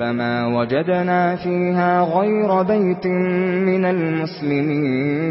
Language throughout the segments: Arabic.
فما وجدنا فيها غير بيت من المسلمين.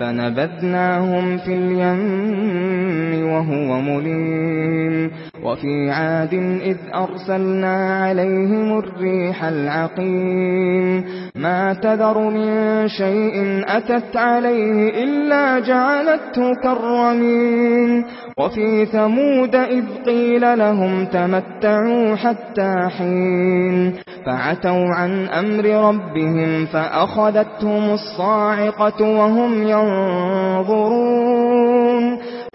فنبذناهم في اليم وهو مليم وفي عاد إذ أرسلنا عليهم الريح العقيم. ما تذر من شيء أتت عليه إلا جعلته كالرمين وفي ثمود إذ قيل لهم تمتعوا حتى حين. فعتوا عن أمر ربهم فأخذتهم الصاعقة وهم ينظرون.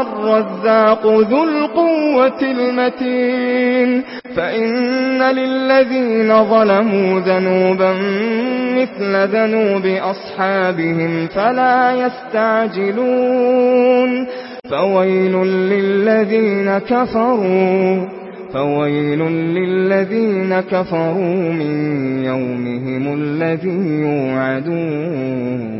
الرزاق ذو القوة المتين فإن للذين ظلموا ذنوبا مثل ذنوب أصحابهم فلا يستعجلون فويل للذين كفروا فويل للذين كفروا من يومهم الذي يوعدون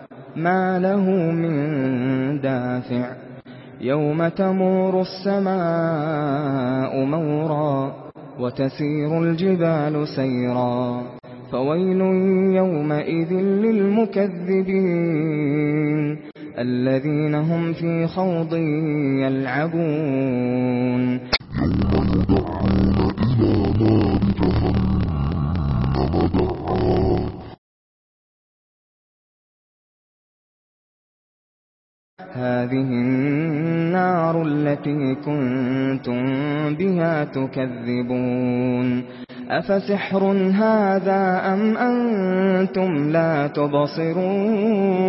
ما له من دافع. يوم تمور السماء مورا وتسير الجبال سيرا. فويل يومئذ للمكذبين. الذين هم في خوض يلعبون. يَوْمَ يدعون إلى نار جهنم دعا هذه النار التي كنتم بها تكذبون أفسحر هذا أم أنتم لا تبصرون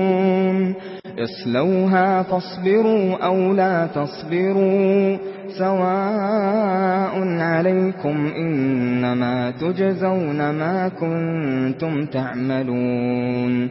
اسلوها فاصبروا أو لا تصبروا سواء عليكم إنما تجزون ما كنتم تعملون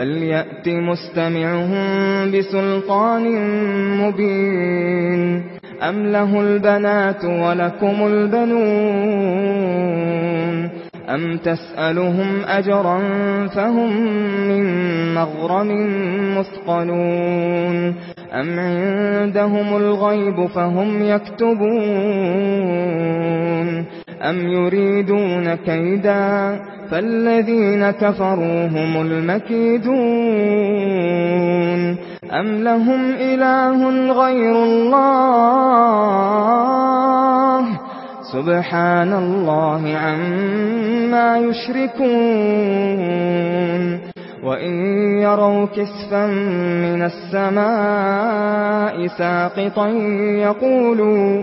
فَلْيَأْتِ مُسْتَمِعُهُم بِسُلْطَانٍ مُبِينٍ أَمْ لَهُ الْبَنَاتُ وَلَكُمُ الْبَنُونَ أَمْ تَسْأَلُهُمْ أَجْرًا فَهُمْ مِنْ مَغْرَمٍ مُثْقَلُونَ أَمْ عِندَهُمُ الْغَيْبُ فَهُمْ يَكْتُبُونَ أَمْ يُرِيدُونَ كَيْدًا فَالَّذِينَ كَفَرُوا هُمُ الْمَكِيدُونَ أَمْ لَهُمْ إِلَٰهٌ غَيْرُ اللَّهِ سُبْحَانَ اللَّهِ عَمَّا يُشْرِكُونَ وَإِن يَرَوْا كِسْفًا مِنَ السَّمَاءِ سَاقِطًا يَقُولُوا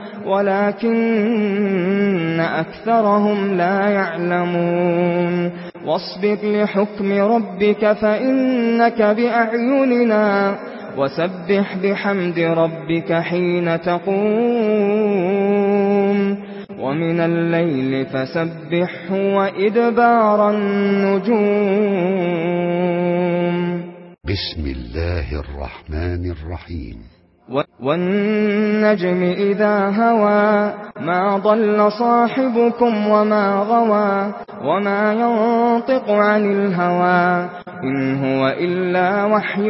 ولكن أكثرهم لا يعلمون. واصبر لحكم ربك فإنك بأعيننا. وسبح بحمد ربك حين تقوم. ومن الليل فسبح وإدبار النجوم. بسم الله الرحمن الرحيم. وَالنَّجْمِ إِذَا هَوَى مَا ضَلَّ صَاحِبُكُمْ وَمَا غَوَى وَمَا يَنطِقُ عَنِ الْهَوَى إِنْ هُوَ إِلَّا وَحْيٌ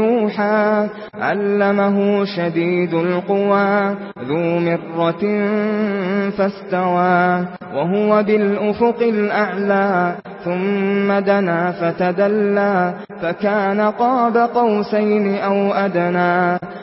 يُوحَى عَلَّمَهُ شَدِيدُ الْقُوَى ذُو مِرَّةٍ فَاسْتَوَى وَهُوَ بِالْأُفُقِ الْأَعْلَى ثُمَّ دَنَا فَتَدَلَّى فَكَانَ قَابَ قَوْسَيْنِ أَوْ أَدْنَى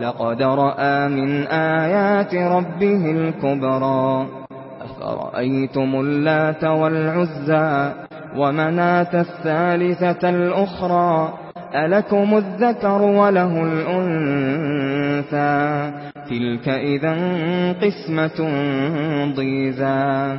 لقد رأى من آيات ربه الكبرى أفرأيتم اللات والعزى ومناة الثالثة الأخرى ألكم الذكر وله الأنثى تلك إذا قسمة ضيزى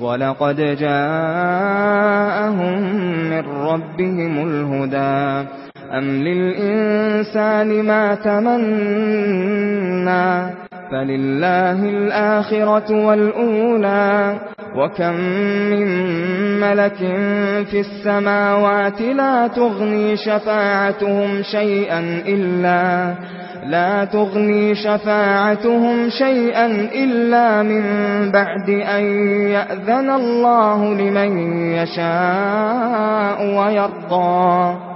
وَلَقَدْ جَاءَهُم مِّن رَّبِّهِمُ الْهُدَىٰ أَمْ لِلْإِنسَانِ مَا تَمَنَّىٰ فَلِلَّهِ الْآخِرَةُ وَالْأُولَىٰ وَكَم مِّن مَّلَكٍ فِي السَّمَاوَاتِ لَا تُغْنِي شَفَاعَتُهُمْ شَيْئًا إِلَّا لا تغني شفاعتهم شيئا إلا من بعد أن يأذن الله لمن يشاء ويرضى.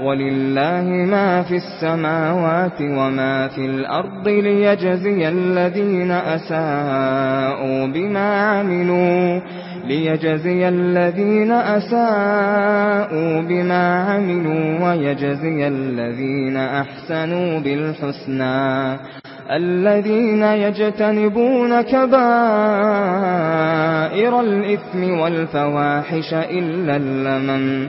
ولله ما في السماوات وما في الأرض ليجزي الذين أساءوا بما عملوا ليجزي الذين أساءوا بما عملوا ويجزي الذين أحسنوا بالحسنى الذين يجتنبون كبائر الإثم والفواحش إلا اللَّمَمَ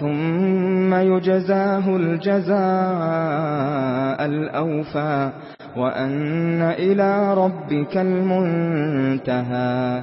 ثم يجزاه الجزاء الأوفى وأن إلى ربك المنتهى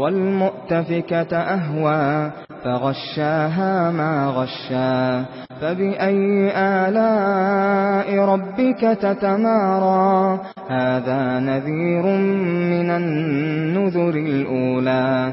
والمؤتفكة أهوى فغشاها ما غشا. فبأي آلاء ربك تتمارى؟ هذا نذير من النذر الأولى.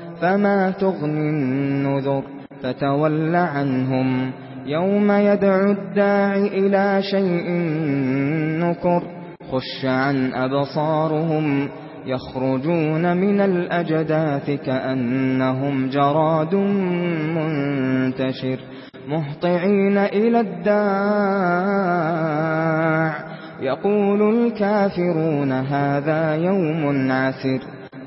فما تغني النذر فتول عنهم. يوم يدعو الداعي إلى شيء نكر خش عن أبصارهم يخرجون من الأجداث كأنهم جراد منتشر. مهطعين إلى الداع يقول الكافرون هذا يوم عسر.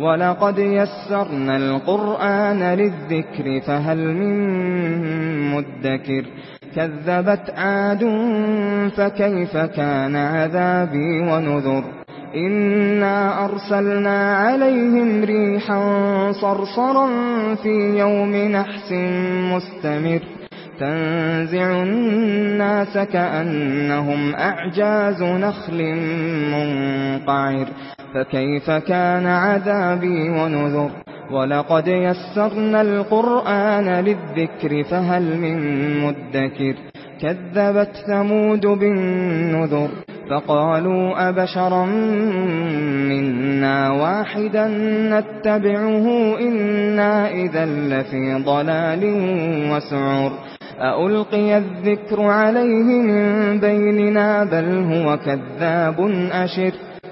وَلَقَدْ يَسَّرْنَا الْقُرْآنَ لِلذِّكْرِ فَهَلْ مِن مُّدَّكِرٍ كَذَّبَتْ عَادٌ فَكَيْفَ كَانَ عَذَابِي وَنُذُرِ إِنَّا أَرْسَلْنَا عَلَيْهِمْ رِيحًا صَرْصَرًا فِي يَوْمِ نَحْسٍ مُسْتَمِرٍّ تَنزِعُ النَّاسَ كَأَنَّهُمْ أَعْجَازُ نَخْلٍ مُنقَعِرٍ فكيف كان عذابي ونذر ولقد يسرنا القرآن للذكر فهل من مدكر كذبت ثمود بالنذر فقالوا أبشرا منا واحدا نتبعه إنا إذا لفي ضلال وسعر ألقي الذكر عليه من بيننا بل هو كذاب أشر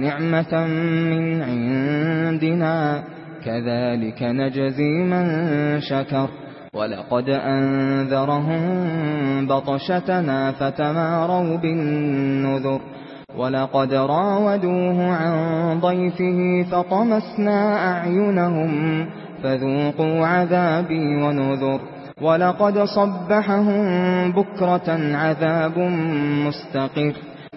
نِعْمَةً مِنْ عِنْدِنَا. كَذَلِكَ نَجْزِي مَنْ شَكَرَ. وَلَقَدْ أَنذَرَهُمْ بَطْشَتَنَا فَتَمَارَوْا بِالنُّذُرِ. وَلَقَدْ رَاوَدُوهُ عَنْ ضَيْفِهِ فَطَمَسْنَا أَعْيُنَهُمْ فَذُوقُوا عَذَابِي وَنُذُرِ. وَلَقَدْ صَبَّحَهُمْ بُكْرَةً عَذَابٌ مُسْتَقِرٌّ.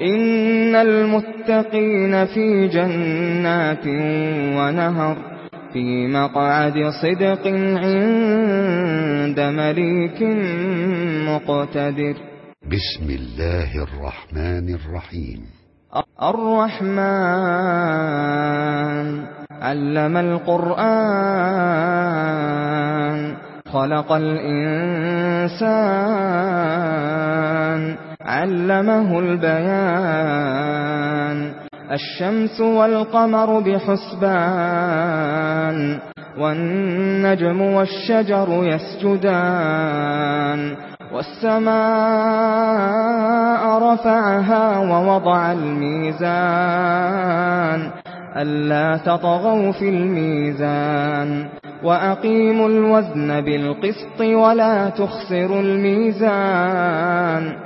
إن المتقين في جنات ونهر في مقعد صدق عند مليك مقتدر بسم الله الرحمن الرحيم الرحمن علم القرآن خلق الإنسان عَلَّمَهُ الْبَيَانَ. الشَّمْسُ وَالْقَمَرُ بِحُسْبَانٍ وَالنَّجْمُ وَالشَّجَرُ يَسْجُدَانِ. وَالسَّمَاءَ رَفَعَهَا وَوَضَعَ الْمِيزَانَ. أَلَّا تَطْغَوْا فِي الْمِيزَانِ. وَأَقِيمُوا الْوَزْنَ بِالْقِسْطِ وَلَا تُخْسِرُوا الْمِيزَانَ.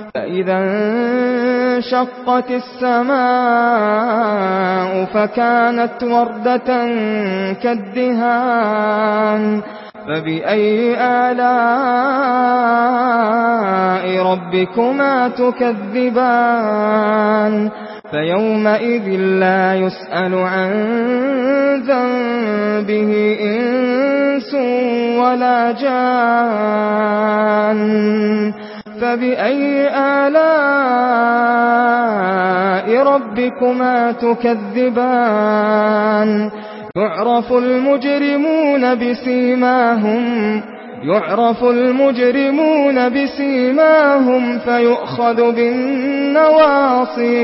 فَإِذَا انشقت السماء فكانت وردة كالدهان فبأي آلاء ربكما تكذبان؟ فيومئذ لا يسأل عن ذنبه إنس ولا جان. فبأي آلاء ربكما تكذبان؟ يعرف المجرمون بسيماهم يعرف المجرمون بسيماهم فيؤخذ بالنواصي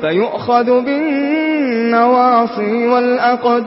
فيؤخذ بالنواصي والأقدام.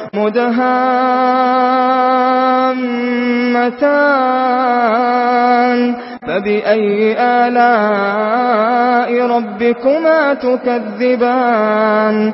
مدهامتان. فبأي آلاء ربكما تكذبان؟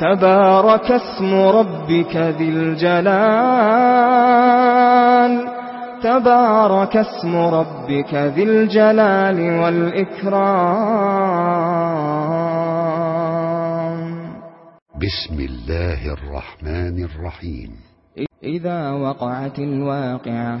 تبارك اسم ربك ذي الجلال. تبارك اسم ربك ذي الجلال والإكرام. بسم الله الرحمن الرحيم. إذا وقعت الواقعة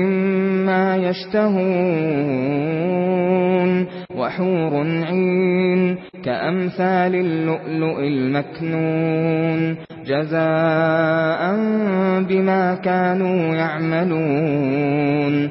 مما يشتهون وحور عين كأمثال اللؤلؤ المكنون جزاء بما كانوا يعملون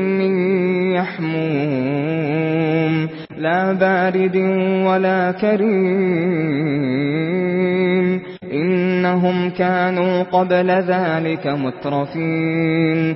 يحموم. لا بارد ولا كريم. إنهم كانوا قبل ذلك مترفين.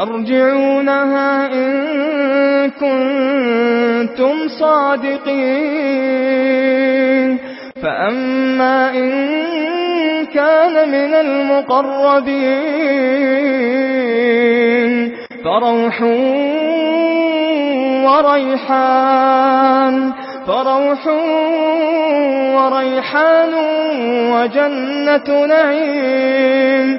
أرجعونها إن كنتم صادقين. فأما إن كان من المقربين. فروح وريحان. فروح وريحان وجنة نعيم.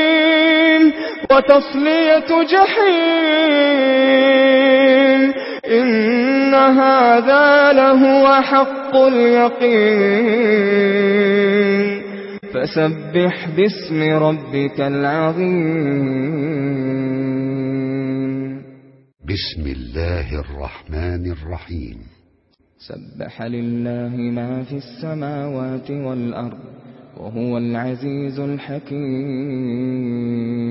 وتصلية جحيم. إن هذا لهو حق اليقين. فسبح باسم ربك العظيم. بسم الله الرحمن الرحيم. سبح لله ما في السماوات والأرض وهو العزيز الحكيم.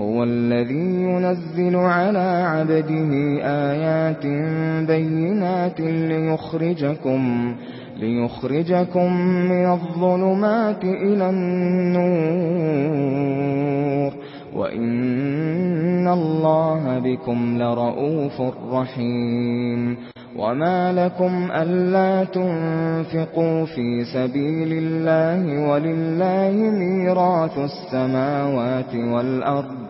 هو الذي ينزل على عبده آيات بينات ليخرجكم ليخرجكم من الظلمات إلى النور. وإن الله بكم لَرَءُوفٌ رحيم. وما لكم ألا تنفقوا في سبيل الله ولله ميراث السماوات والأرض.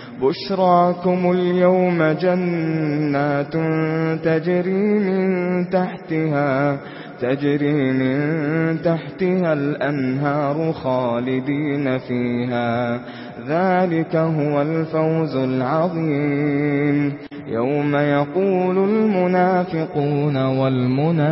بشراكم اليوم جنات تجري من تحتها تجري من تحتها الأنهار خالدين فيها. ذلك هو الفوز العظيم. يوم يقول المنافقون والمنافقات.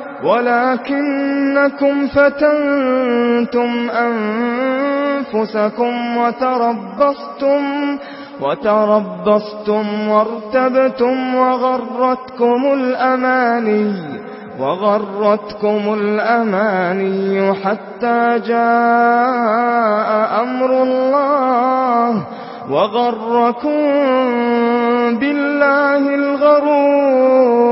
ولكنكم فتنتم أنفسكم وتربصتم وتربصتم وارتبتم وغرتكم الأماني وغرتكم الأماني حتى جاء أمر الله وغركم بالله الغرور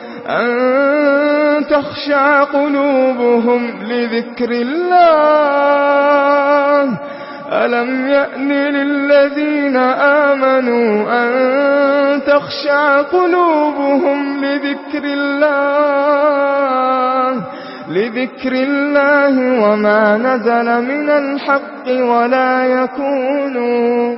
أن تخشع قلوبهم لذكر الله. ألم يأن للذين آمنوا أن تخشع قلوبهم لذكر الله؟ لذكر الله وما نزل من الحق ولا يكونوا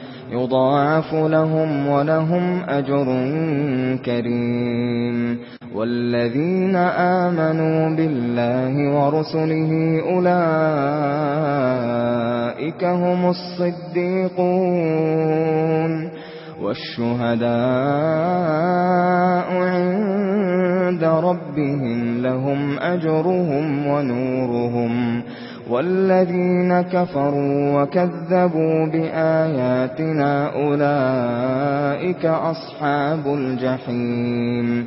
يضاعف لهم ولهم أجر كريم. والذين آمنوا بالله ورسله أولئك هم الصديقون. والشهداء عند ربهم لهم أجرهم ونورهم. والذين كفروا وكذبوا بآياتنا أولئك أصحاب الجحيم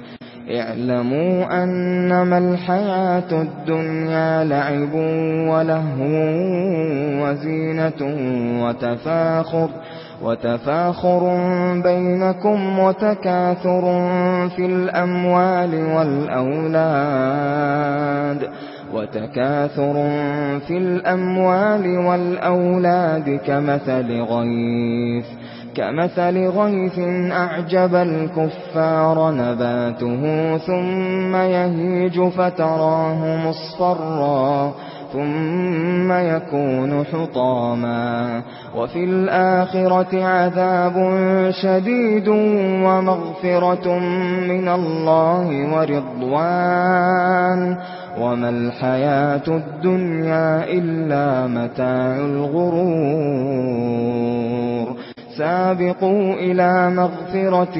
اعلموا أنما الحياة الدنيا لعب وَلَهْوٌ وزينة وتفاخر وتفاخر بينكم وتكاثر في الأموال والأولاد۔ وتكاثر في الأموال والأولاد كمثل غيث كمثل غيث أعجب الكفار نباته ثم يهيج فتراه مصفرا ثم يكون حطاما. وفي الآخرة عذاب شديد ومغفرة من الله ورضوان. وما الحياة الدنيا إلا متاع الغرور سابقوا إلى مغفرة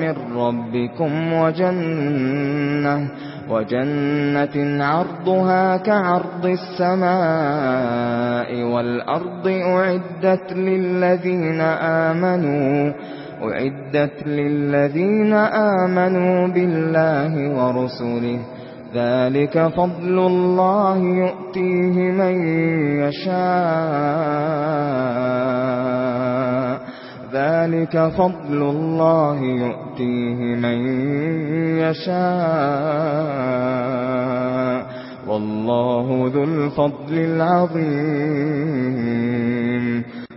من ربكم وجنة وَجَنَّةٍ عَرْضُهَا كَعَرْضِ السَّمَاءِ وَالْأَرْضِ أُعِدَّتْ لِلَّذِينَ آمَنُوا أُعِدَّتْ لِلَّذِينَ آمَنُوا بِاللَّهِ وَرُسُلِهِ ذلك فضل الله يؤتيه من يشاء. ذلك فضل الله يؤتيه من يشاء. والله ذو الفضل العظيم.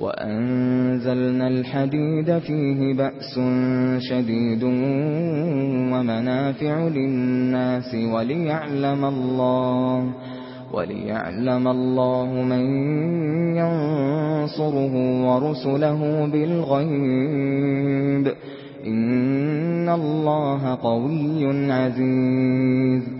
وأنزلنا الحديد فيه بأس شديد ومنافع للناس وليعلم الله وليعلم الله من ينصره ورسله بالغيب. إن الله قوي عزيز.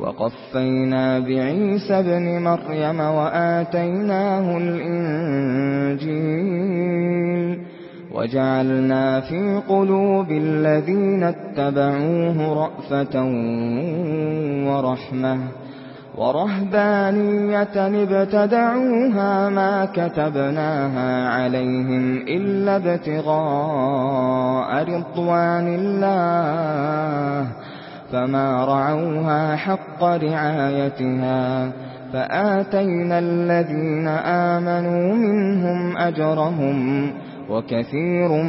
وقفينا بعيسى ابن مريم وآتيناه الإنجيل وجعلنا في قلوب الذين اتبعوه رأفة ورحمة ورهبانية ابتدعوها ما كتبناها عليهم إلا ابتغاء رضوان الله فما رعوها حق رعايتها فآتينا الذين آمنوا منهم أجرهم وكثير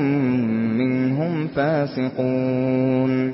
منهم فاسقون